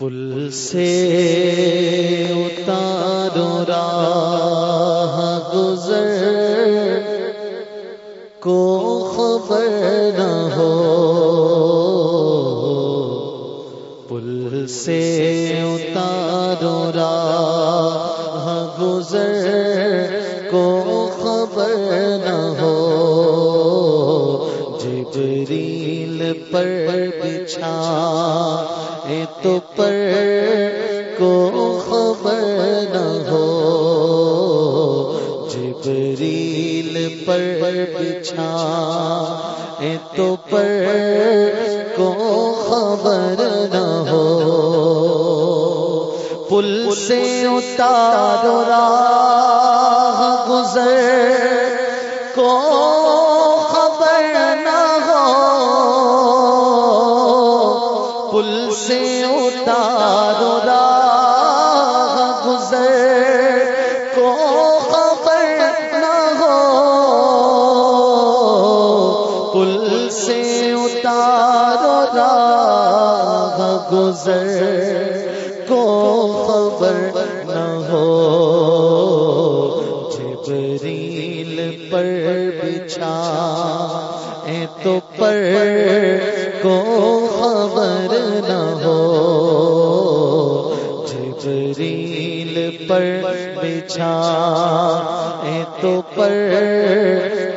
پل سے اتارو راہ گزر، کو خبر نہ ہو۔ پل سے اتارو راہ گزر، کو خبر نہ ہو۔ جبریل پر بچھا کو خبر نہ ہو۔ پل سے اتارو راہ گزر۔ کو اے تو پر کو خبر نہ ہو۔ جبریل پر بچھا۔ اے تو پر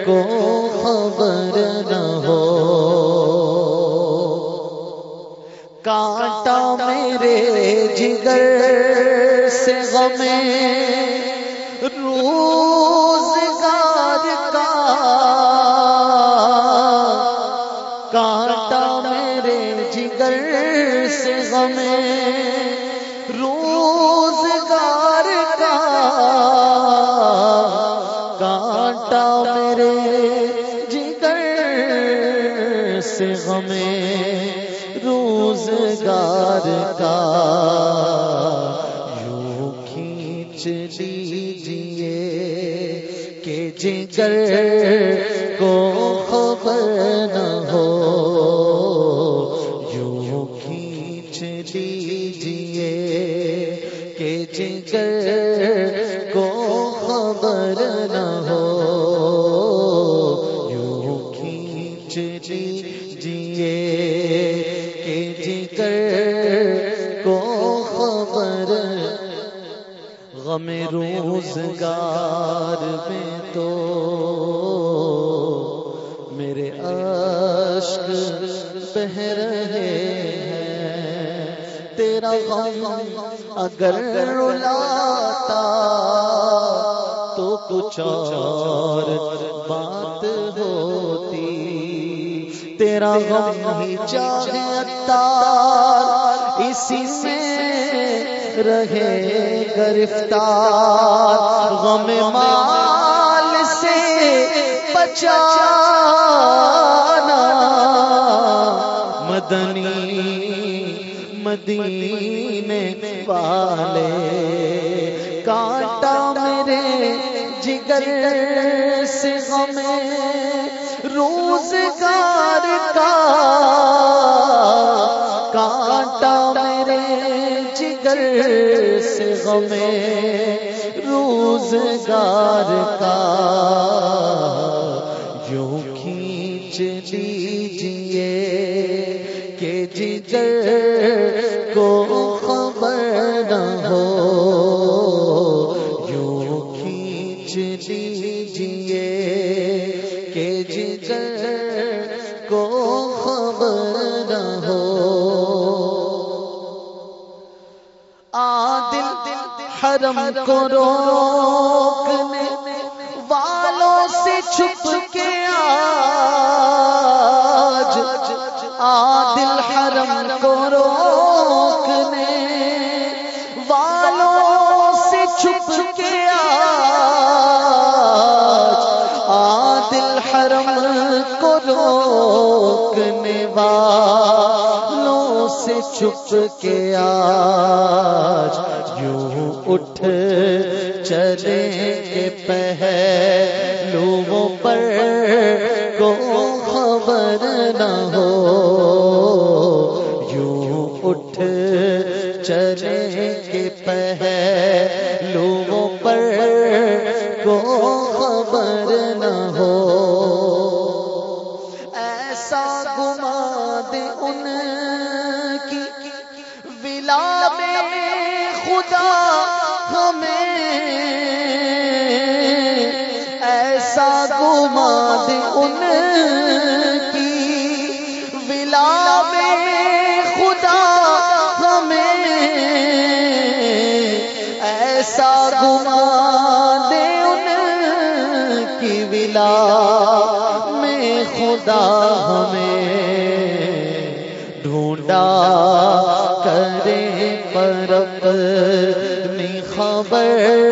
کو خبر نہ ہو۔ کانٹا میرے جگر سے غمیں۔ روزگار سے روزگار کا غم روزگار میں تو میرے عشق بہ رہے ہیں۔ تیرا غم اگر رلاتا تو کچھ اور بات ہوتی۔ تیرا غم ہی چاہے اتار اسی سے رہے گرفتار، غم مال سے بچانا۔ مدنی، مدینے والے، کانٹا میرے جگر سے غمیں روزگار کا۔ کانٹا جگر سے غمیں روزگار کا۔ یوں کھینچ لیجیے کہ جگر کو خبر نہ ہو۔ یوں کھینچ لیجیے کہ جگر کو خبر نہ ہو۔ حرم کو روکنے والوں سے چھپ کے آج آدل حرم کو روکنے والوں سے چھپ کے آج آدل حرم کو روکنے والوں سے چھپ کے آج کو خبر نہ ہو، یوں اٹھ چلے کے پہلووں پر کو خبر نہ ہو۔ ایسا گما دے ان کی ولا میں خدا ہمیں ان کی ولا میں خدا ہمیں ایسا گما دے ان کی ولا میں خدا ہمیں ڈھونڈا کرے پر خبر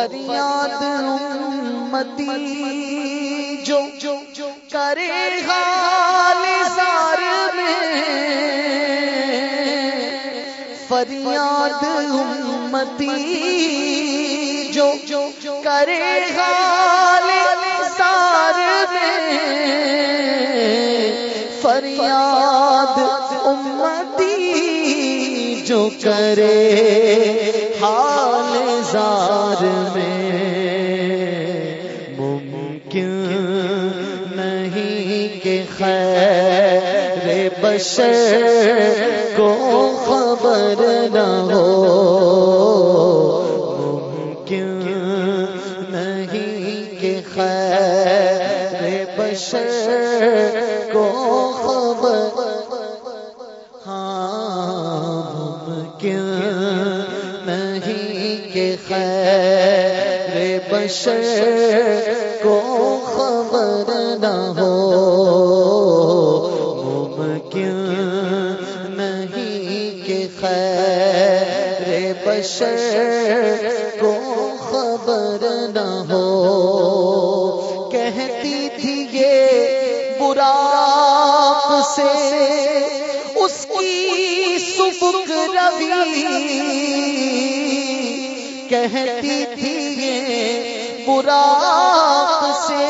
فریاد امتی جو کرے حال زار میں۔ فریاد امتی جو کرے حال زار میں۔ فریاد امتی جو کرے حال زار میں ممکن نہیں کہ خیر بشر کو خبر نہ ہو۔ ممکن نہیں کہ خیر بشر بشر کو خبر نہ ہو ممکن نہیں کہ خیر بشر کو خبر نہ ہو کہتی تھی یہ براق سے اس کی سبک روی کہتی تھی یہ براق سے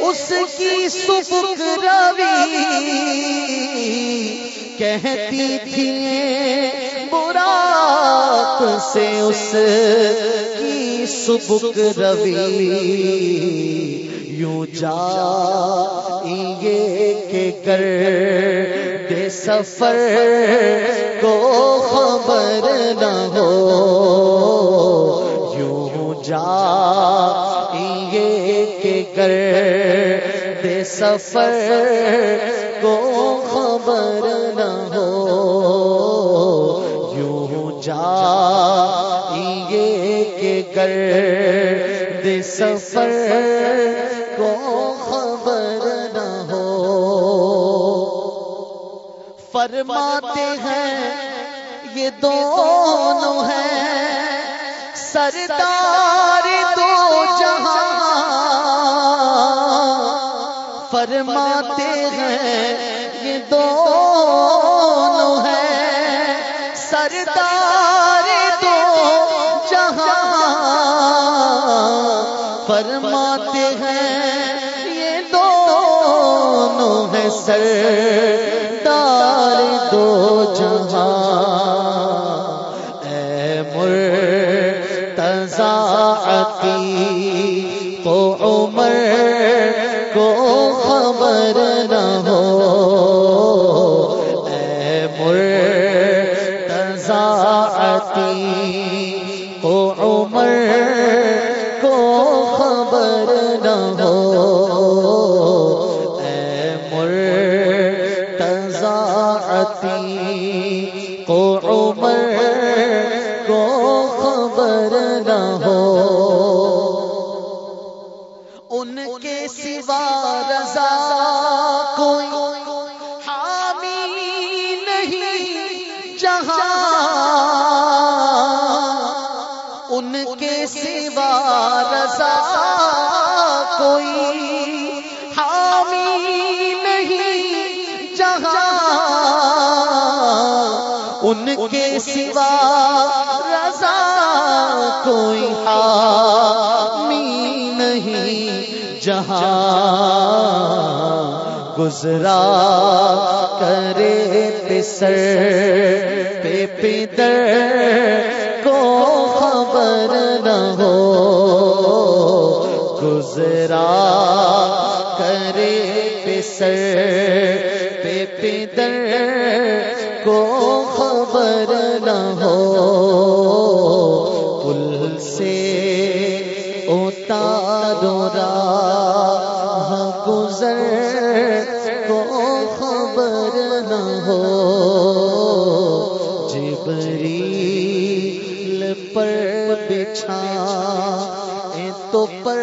اس کی سبک روی کہتی تھی براق سے اس کی سبک روی یوں جا یہ کہ کر دے سفر کو خبر نہ ہو جا یہ کہ کر دے سفر کو خبر نہ ہو۔ یوں جا یہ کہ کر دے سفر کو خبر نہ ہو۔ فرماتے ہیں، یہ دونوں ہیں۔ سردار دو جہاں فرماتے ہیں، یہ دونوں ہیں۔ سردار دو جہاں فرماتے ہیں، یہ دونوں ہیں۔ سردار دو نہ ہو۔ ان کے سوا رضا کوئی حامی نہیں جہاں ان کے سوا رضا کوئی حامی نہیں جہاں ان کے سوا کوئی حامی نہیں جہاں گزرا کرے پسر پہ پدر کو خبر نہ ہو گزرا اتارو راہ ہاں گزر کو خبر نہ ہو۔ جبریل پر بچھا تو پر